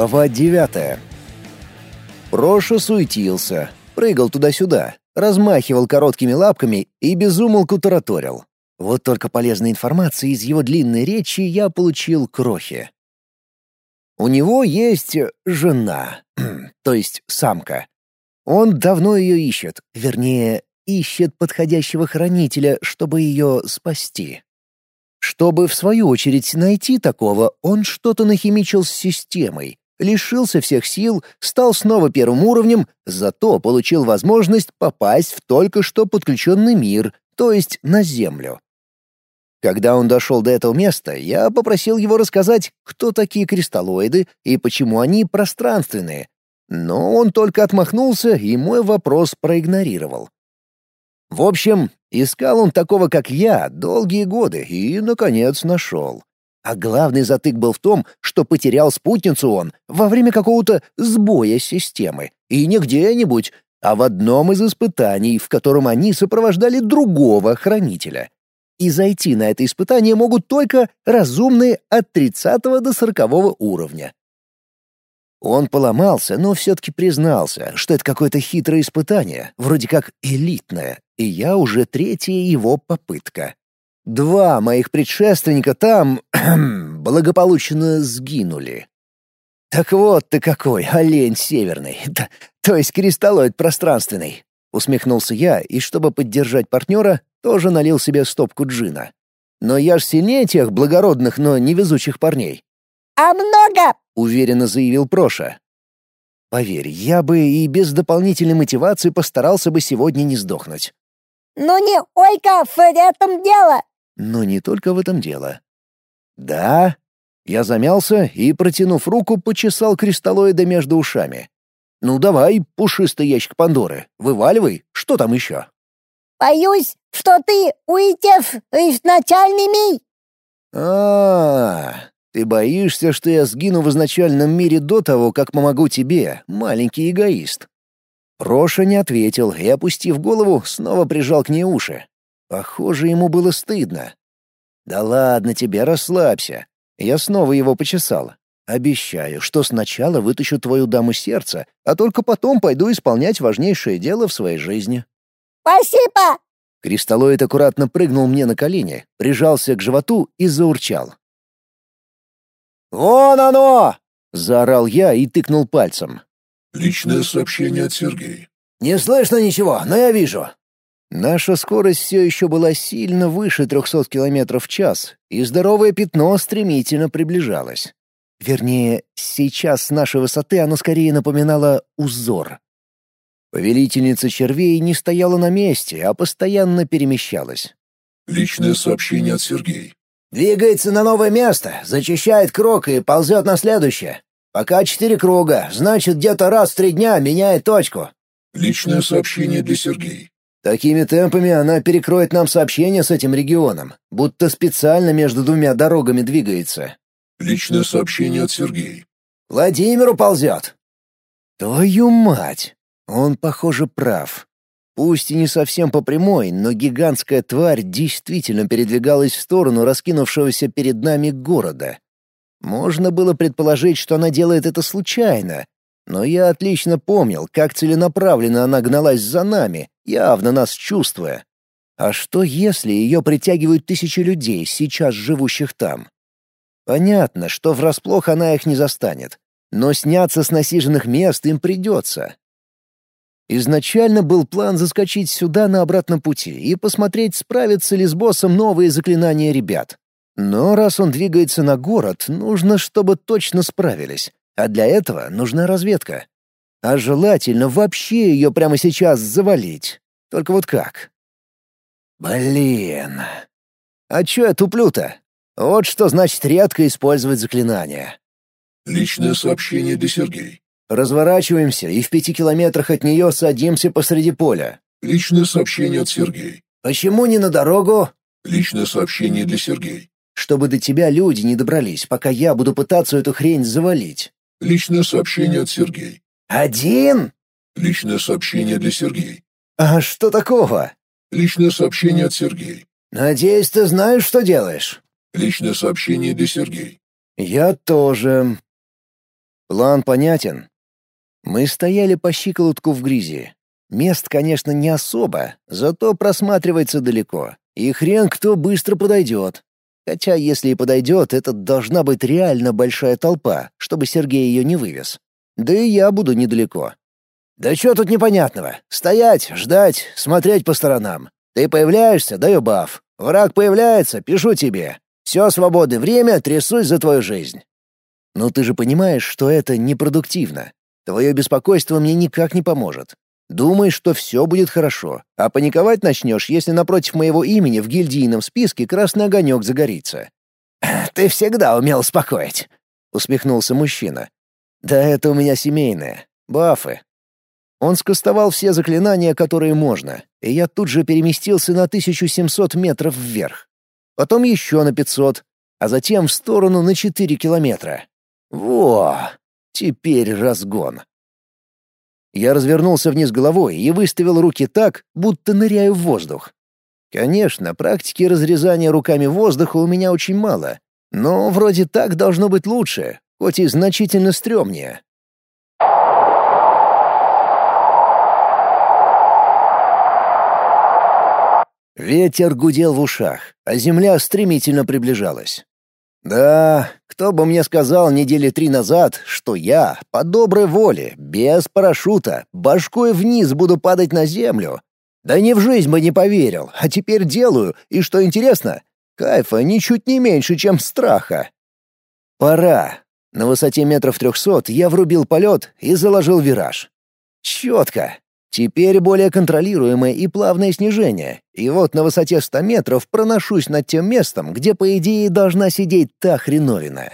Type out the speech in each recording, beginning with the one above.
Глава девятая. Проша суетился, прыгал туда-сюда, размахивал короткими лапками и безумолку тараторил. Вот только полезной информации из его длинной речи я получил крохи. У него есть жена, то есть самка. Он давно ее ищет, вернее, ищет подходящего хранителя, чтобы ее спасти. Чтобы, в свою очередь, найти такого, он что-то нахимичил с системой, лишился всех сил, стал снова первым уровнем, зато получил возможность попасть в только что подключенный мир, то есть на Землю. Когда он дошел до этого места, я попросил его рассказать, кто такие кристаллоиды и почему они пространственные. Но он только отмахнулся и мой вопрос проигнорировал. В общем, искал он такого, как я, долгие годы и, наконец, нашел. А главный затык был в том, что потерял спутницу он во время какого-то сбоя системы. И не где-нибудь, а в одном из испытаний, в котором они сопровождали другого хранителя. И зайти на это испытание могут только разумные от 30 до 40 уровня. Он поломался, но все-таки признался, что это какое-то хитрое испытание, вроде как элитное, и я уже третья его попытка. Два моих предшественника там благополучно сгинули. «Так вот ты какой, олень северный, то, то есть кристаллоид пространственный!» Усмехнулся я, и чтобы поддержать партнера, тоже налил себе стопку джина. «Но я ж сильнее тех благородных, но невезучих парней». «А много?» — уверенно заявил Проша. «Поверь, я бы и без дополнительной мотивации постарался бы сегодня не сдохнуть». «Ну не ойка, в этом дело!» Но не только в этом дело. «Да?» Я замялся и, протянув руку, почесал кристаллоида между ушами. «Ну давай, пушистый ящик Пандоры, вываливай, что там еще?» «Боюсь, что ты уйдешь изначальный мир!» а, -а, -а ты боишься, что я сгину в изначальном мире до того, как помогу тебе, маленький эгоист?» Роша не ответил и, опустив голову, снова прижал к ней уши. Похоже, ему было стыдно. «Да ладно тебе, расслабься». Я снова его почесал. «Обещаю, что сначала вытащу твою даму сердца, а только потом пойду исполнять важнейшее дело в своей жизни». «Спасибо!» Кристаллоид аккуратно прыгнул мне на колени, прижался к животу и заурчал. «Вон оно!» — заорал я и тыкнул пальцем. «Личное сообщение от Сергея». «Не слышно ничего, но я вижу. Наша скорость все еще была сильно выше 300 км в час, и здоровое пятно стремительно приближалось. Вернее, сейчас с нашей высоты оно скорее напоминало узор. Повелительница червей не стояла на месте, а постоянно перемещалась. «Личное сообщение от Сергея». «Двигается на новое место, зачищает круг и ползет на следующее. Пока четыре круга, значит, где-то раз в три дня меняет точку». «Личное сообщение для Сергея. Такими темпами она перекроет нам сообщение с этим регионом, будто специально между двумя дорогами двигается. Личное сообщение от Сергея. Владимиру ползет. Твою мать! Он, похоже, прав. Пусть и не совсем по прямой, но гигантская тварь действительно передвигалась в сторону раскинувшегося перед нами города. Можно было предположить, что она делает это случайно, но я отлично помнил, как целенаправленно она гналась за нами, явно нас чувствуя. А что если ее притягивают тысячи людей, сейчас живущих там? Понятно, что врасплох она их не застанет, но сняться с насиженных мест им придется. Изначально был план заскочить сюда на обратном пути и посмотреть, справятся ли с боссом новые заклинания ребят. Но раз он двигается на город, нужно, чтобы точно справились. А для этого нужна разведка. А желательно вообще ее прямо сейчас завалить. Только вот как? Блин. А чё я туплю-то? Вот что значит редко использовать заклинания. Личное сообщение для Сергея. Разворачиваемся и в пяти километрах от нее садимся посреди поля. Личное сообщение от Сергея. Почему не на дорогу? Личное сообщение для Сергея. Чтобы до тебя люди не добрались, пока я буду пытаться эту хрень завалить. Личное сообщение от Сергея. Один? Личное сообщение для Сергея. А что такого? Личное сообщение от Сергея. Надеюсь, ты знаешь, что делаешь. Личное сообщение для Сергея. Я тоже. План понятен. Мы стояли по щиколотку в грязи. Мест, конечно, не особо, зато просматривается далеко. И хрен кто быстро подойдет. Хотя, если и подойдет, это должна быть реально большая толпа, чтобы Сергей ее не вывез. Да и я буду недалеко. «Да что тут непонятного? Стоять, ждать, смотреть по сторонам. Ты появляешься — даю баф. Враг появляется — пишу тебе. Все свободное время трясусь за твою жизнь». «Но ты же понимаешь, что это непродуктивно. Твое беспокойство мне никак не поможет. Думаешь, что все будет хорошо, а паниковать начнешь, если напротив моего имени в гильдийном списке красный огонек загорится». «Ты всегда умел успокоить», — усмехнулся мужчина. «Да это у меня семейное. Бафы, он скостовал все заклинания, которые можно, и я тут же переместился на 1700 метров вверх. Потом еще на 500, а затем в сторону на 4 километра. Во! Теперь разгон. Я развернулся вниз головой и выставил руки так, будто ныряю в воздух. Конечно, практики разрезания руками воздуха у меня очень мало, но вроде так должно быть лучше, хоть и значительно стрёмнее. Ветер гудел в ушах, а земля стремительно приближалась. Да, кто бы мне сказал недели три назад, что я, по доброй воле, без парашюта, башкой вниз буду падать на землю. Да ни в жизнь бы не поверил, а теперь делаю, и что интересно, кайфа ничуть не меньше, чем страха. Пора. На высоте метров трехсот я врубил полет и заложил вираж. Четко, Теперь более контролируемое и плавное снижение, и вот на высоте 100 метров проношусь над тем местом, где, по идее, должна сидеть та хреновина.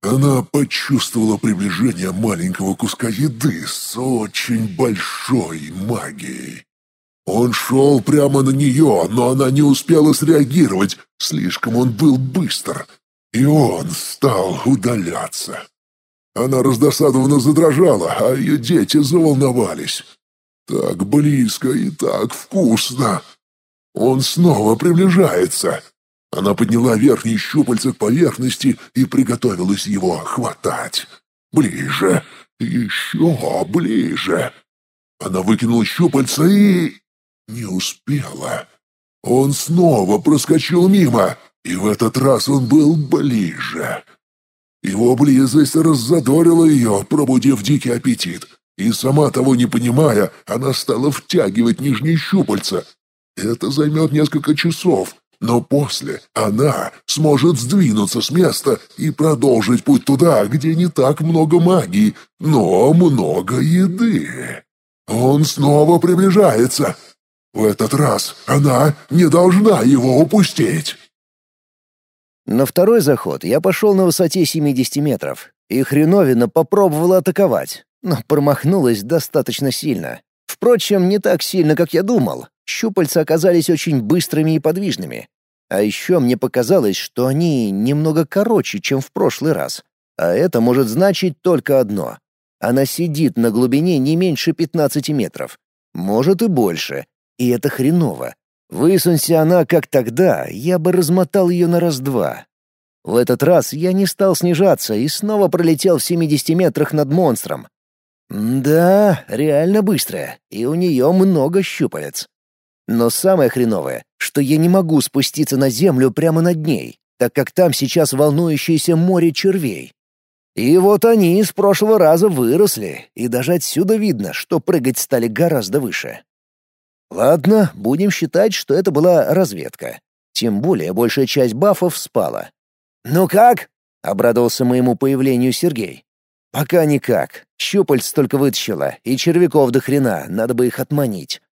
Она почувствовала приближение маленького куска еды с очень большой магией. Он шел прямо на нее, но она не успела среагировать, слишком он был быстр, и он стал удаляться. Она раздосадованно задрожала, а ее дети заволновались. Так близко и так вкусно. Он снова приближается. Она подняла верхний щупальца к поверхности и приготовилась его хватать. Ближе, еще ближе. Она выкинула щупальца и... не успела. Он снова проскочил мимо, и в этот раз он был ближе. Его близость раззадорила ее, пробудив дикий аппетит. И сама того не понимая, она стала втягивать нижние щупальца. Это займет несколько часов, но после она сможет сдвинуться с места и продолжить путь туда, где не так много магии, но много еды. Он снова приближается. В этот раз она не должна его упустить. На второй заход я пошел на высоте 70 метров, и хреновина попробовала атаковать но промахнулась достаточно сильно. Впрочем, не так сильно, как я думал. Щупальца оказались очень быстрыми и подвижными. А еще мне показалось, что они немного короче, чем в прошлый раз. А это может значить только одно. Она сидит на глубине не меньше 15 метров. Может и больше. И это хреново. Высунься она, как тогда, я бы размотал ее на раз-два. В этот раз я не стал снижаться и снова пролетел в 70 метрах над монстром. Да, реально быстрая, и у нее много щупалец. Но самое хреновое, что я не могу спуститься на землю прямо над ней, так как там сейчас волнующееся море червей. И вот они из прошлого раза выросли, и даже отсюда видно, что прыгать стали гораздо выше. Ладно, будем считать, что это была разведка. Тем более большая часть бафов спала. «Ну как?» — обрадовался моему появлению Сергей. «Пока никак. Щупальц только вытащила, и червяков до хрена, надо бы их отманить».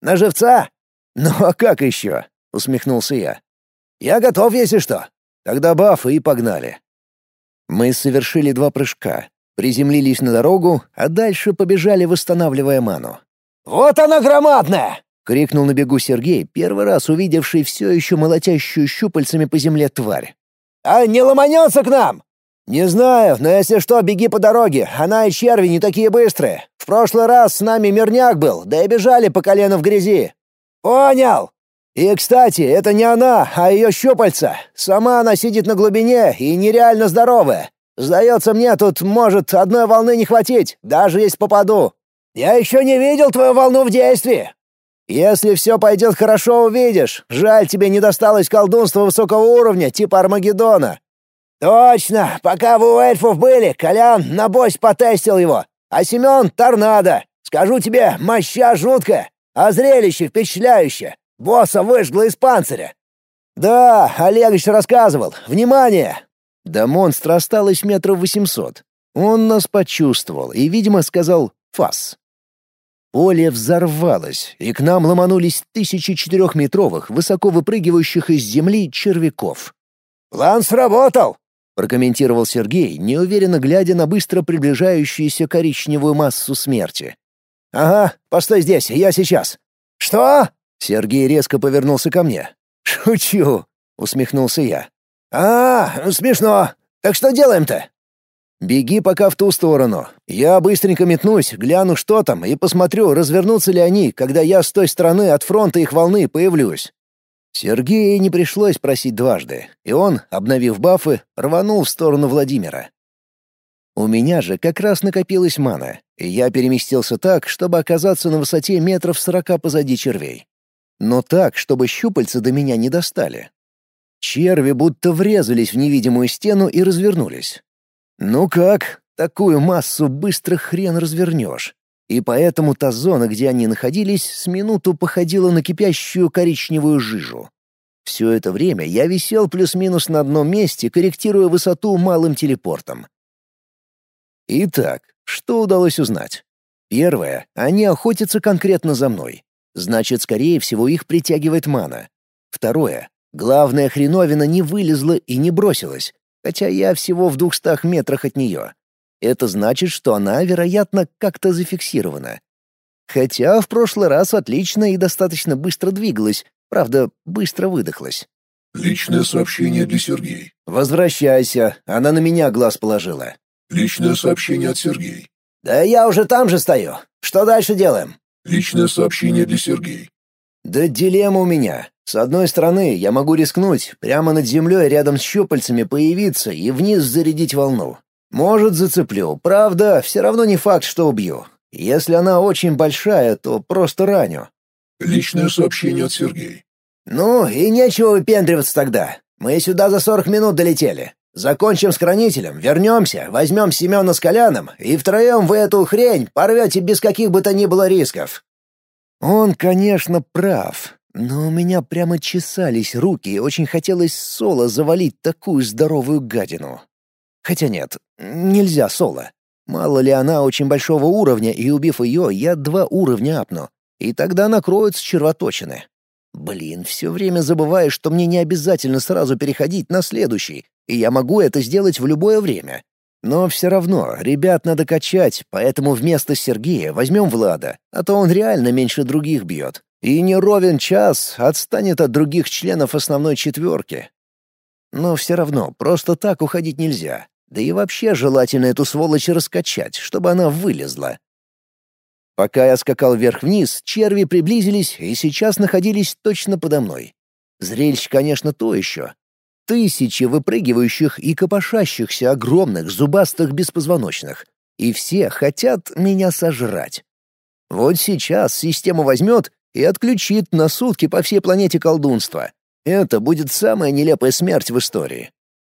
«На живца?» «Ну а как еще?» — усмехнулся я. «Я готов, если что. Тогда бафы и погнали». Мы совершили два прыжка, приземлились на дорогу, а дальше побежали, восстанавливая ману. «Вот она громадная!» — крикнул на бегу Сергей, первый раз увидевший все еще молотящую щупальцами по земле тварь. «А не ломанется к нам?» «Не знаю, но если что, беги по дороге. Она и черви не такие быстрые. В прошлый раз с нами мирняк был, да и бежали по колено в грязи». «Понял!» «И, кстати, это не она, а ее щупальца. Сама она сидит на глубине и нереально здоровая. Сдается мне, тут может одной волны не хватить, даже если попаду. Я еще не видел твою волну в действии. Если все пойдет хорошо, увидишь. Жаль, тебе не досталось колдунства высокого уровня, типа Армагеддона. Точно, пока вы у эльфов были, Колян на бось потестил его, а Семен — торнадо. Скажу тебе, моща жуткая, а зрелище впечатляющее. Босса выжгло из панциря. Да, Олегович рассказывал. Внимание! До монстра осталось метров восемьсот. Он нас почувствовал и, видимо, сказал «фас». Поле взорвалось, и к нам ломанулись тысячи четырехметровых, высоко выпрыгивающих из земли червяков. «План сработал!» — прокомментировал Сергей, неуверенно глядя на быстро приближающуюся коричневую массу смерти. «Ага, постой здесь, я сейчас». «Что?» — Сергей резко повернулся ко мне. «Шучу!» — усмехнулся я. «А, ну смешно. Так что делаем-то?» «Беги пока в ту сторону. Я быстренько метнусь, гляну, что там, и посмотрю, развернутся ли они, когда я с той стороны от фронта их волны появлюсь». Сергея не пришлось просить дважды, и он, обновив бафы, рванул в сторону Владимира. У меня же как раз накопилась мана, и я переместился так, чтобы оказаться на высоте метров сорока позади червей. Но так, чтобы щупальца до меня не достали. Черви будто врезались в невидимую стену и развернулись. Ну как, такую массу быстро хрен развернешь. И поэтому та зона, где они находились, с минуту походила на кипящую коричневую жижу. Все это время я висел плюс-минус на одном месте, корректируя высоту малым телепортом. Итак, что удалось узнать? Первое, они охотятся конкретно за мной. Значит, скорее всего, их притягивает мана. Второе, главная хреновина не вылезла и не бросилась, хотя я всего в двухстах метрах от нее. Это значит, что она, вероятно, как-то зафиксирована. Хотя в прошлый раз отлично и достаточно быстро двигалась, правда, быстро выдохлась. Личное сообщение для Сергея. «Возвращайся, она на меня глаз положила». Личное сообщение от Сергея. «Да я уже там же стою. Что дальше делаем?» Личное сообщение для Сергея. «Да дилемма у меня. С одной стороны, я могу рискнуть, прямо над землей рядом с щупальцами появиться и вниз зарядить волну. Может, зацеплю, правда, все равно не факт, что убью. Если она очень большая, то просто раню». Личное сообщение от Сергея. «Ну, и нечего выпендриваться тогда. Мы сюда за сорок минут долетели. Закончим с хранителем, вернемся, возьмем Семена с Коляном, и втроем вы эту хрень порвете без каких бы то ни было рисков». Он, конечно, прав, но у меня прямо чесались руки, и очень хотелось соло завалить такую здоровую гадину. Хотя нет, нельзя соло. Мало ли она очень большого уровня, и убив ее, я два уровня апну, и тогда накроются червоточины. Блин, все время забываю, что мне не обязательно сразу переходить на следующий, и я могу это сделать в любое время. Но все равно, ребят надо качать, поэтому вместо Сергея возьмем Влада, а то он реально меньше других бьет. И не ровен час отстанет от других членов основной четверки. Но все равно, просто так уходить нельзя. Да и вообще желательно эту сволочь раскачать, чтобы она вылезла. Пока я скакал вверх-вниз, черви приблизились и сейчас находились точно подо мной. Зрелище, конечно, то еще. Тысячи выпрыгивающих и копошащихся огромных зубастых беспозвоночных. И все хотят меня сожрать. Вот сейчас система возьмет и отключит на сутки по всей планете колдунство. Это будет самая нелепая смерть в истории.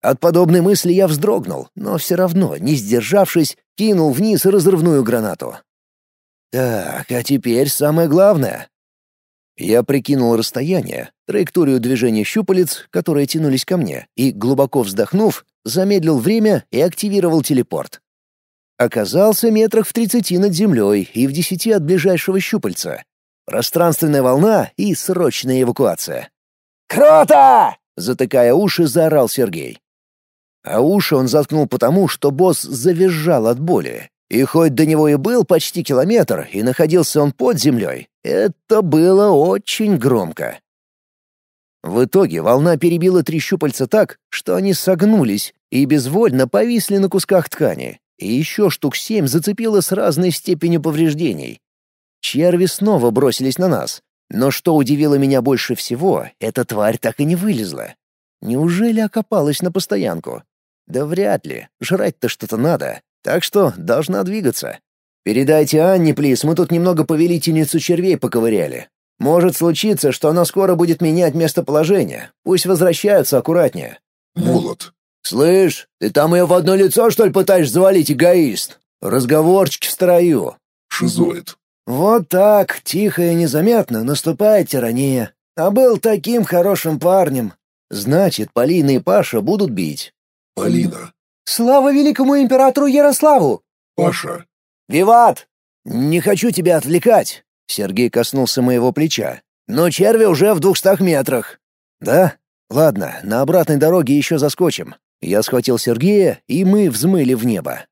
От подобной мысли я вздрогнул, но все равно, не сдержавшись, кинул вниз разрывную гранату. Так, а теперь самое главное. Я прикинул расстояние, траекторию движения щупалец, которые тянулись ко мне, и, глубоко вздохнув, замедлил время и активировал телепорт. Оказался метрах в тридцати над землей и в десяти от ближайшего щупальца. Пространственная волна и срочная эвакуация. «Круто!» — затыкая уши, заорал Сергей. А уши он заткнул потому, что босс завизжал от боли, и хоть до него и был почти километр, и находился он под землей, это было очень громко. В итоге волна перебила три щупальца так, что они согнулись и безвольно повисли на кусках ткани, и еще штук семь зацепило с разной степенью повреждений. Черви снова бросились на нас, но что удивило меня больше всего, эта тварь так и не вылезла. Неужели окопалась на постоянку? Да вряд ли. Жрать-то что-то надо. Так что должна двигаться. Передайте Анне, плиз, мы тут немного повелительницу червей поковыряли. Может случиться, что она скоро будет менять местоположение. Пусть возвращаются аккуратнее. Молот. Слышь, ты там ее в одно лицо, что ли, пытаешься завалить, эгоист? Разговорчики в строю. Шизоид. Вот так, тихо и незаметно, наступает тирания. А был таким хорошим парнем. Значит, Полина и Паша будут бить. Полина. Слава великому императору Ярославу! Паша. Виват! Не хочу тебя отвлекать. Сергей коснулся моего плеча. Но черви уже в двухстах метрах. Да? Ладно, на обратной дороге еще заскочим. Я схватил Сергея, и мы взмыли в небо.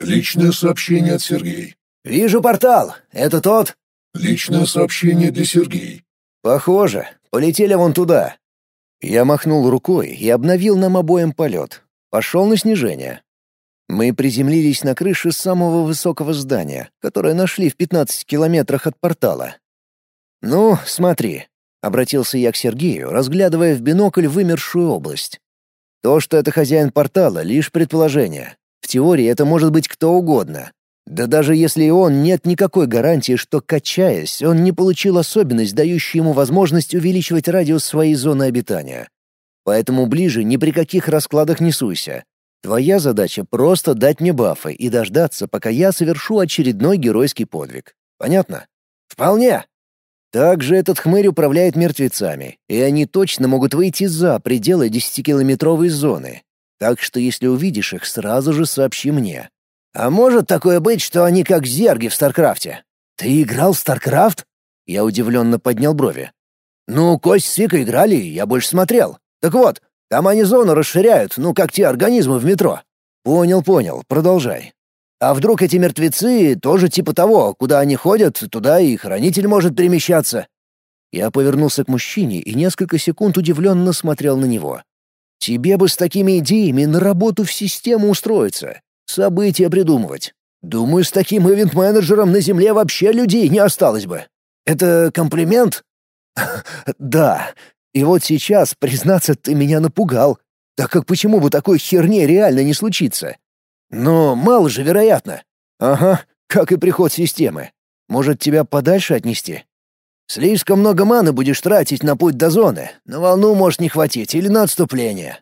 Личное сообщение от Сергея. «Вижу портал. Это тот?» «Личное сообщение для Сергея». «Похоже. Полетели вон туда». Я махнул рукой и обновил нам обоим полет. Пошел на снижение. Мы приземлились на крыше самого высокого здания, которое нашли в 15 километрах от портала. «Ну, смотри», — обратился я к Сергею, разглядывая в бинокль вымершую область. «То, что это хозяин портала, — лишь предположение. В теории это может быть кто угодно. Да даже если и он, нет никакой гарантии, что, качаясь, он не получил особенность, дающую ему возможность увеличивать радиус своей зоны обитания. Поэтому ближе ни при каких раскладах не суйся. Твоя задача — просто дать мне бафы и дождаться, пока я совершу очередной геройский подвиг. Понятно? Вполне. Также этот хмырь управляет мертвецами, и они точно могут выйти за пределы десятикилометровой зоны. Так что если увидишь их, сразу же сообщи мне. А может такое быть, что они как зерги в StarCraft е? Ты играл в StarCraft? Я удивленно поднял брови. Ну, Костя с Викой играли, я больше смотрел. Так вот, там они зону расширяют, ну, как те организмы в метро. Понял, понял, продолжай. А вдруг эти мертвецы тоже типа того, куда они ходят, туда и хранитель может перемещаться? Я повернулся к мужчине и несколько секунд удивленно смотрел на него. Тебе бы с такими идеями на работу в систему устроиться. События придумывать. Думаю, с таким ивент-менеджером на Земле вообще людей не осталось бы. Это комплимент? Да. И вот сейчас, признаться, ты меня напугал. Так как почему бы такой херне реально не случиться? Но мало же вероятно. Ага, как и приход системы. Может, тебя подальше отнести? Слишком много маны будешь тратить на путь до зоны. На волну может не хватить или на отступление.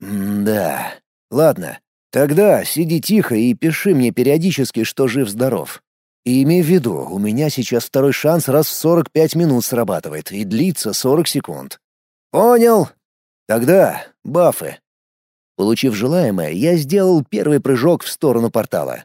М-да. Ладно, Тогда сиди тихо и пиши мне периодически, что жив-здоров. И имей в виду, у меня сейчас второй шанс раз в 45 минут срабатывает и длится 40 секунд. Понял. Тогда бафы. Получив желаемое, я сделал первый прыжок в сторону портала.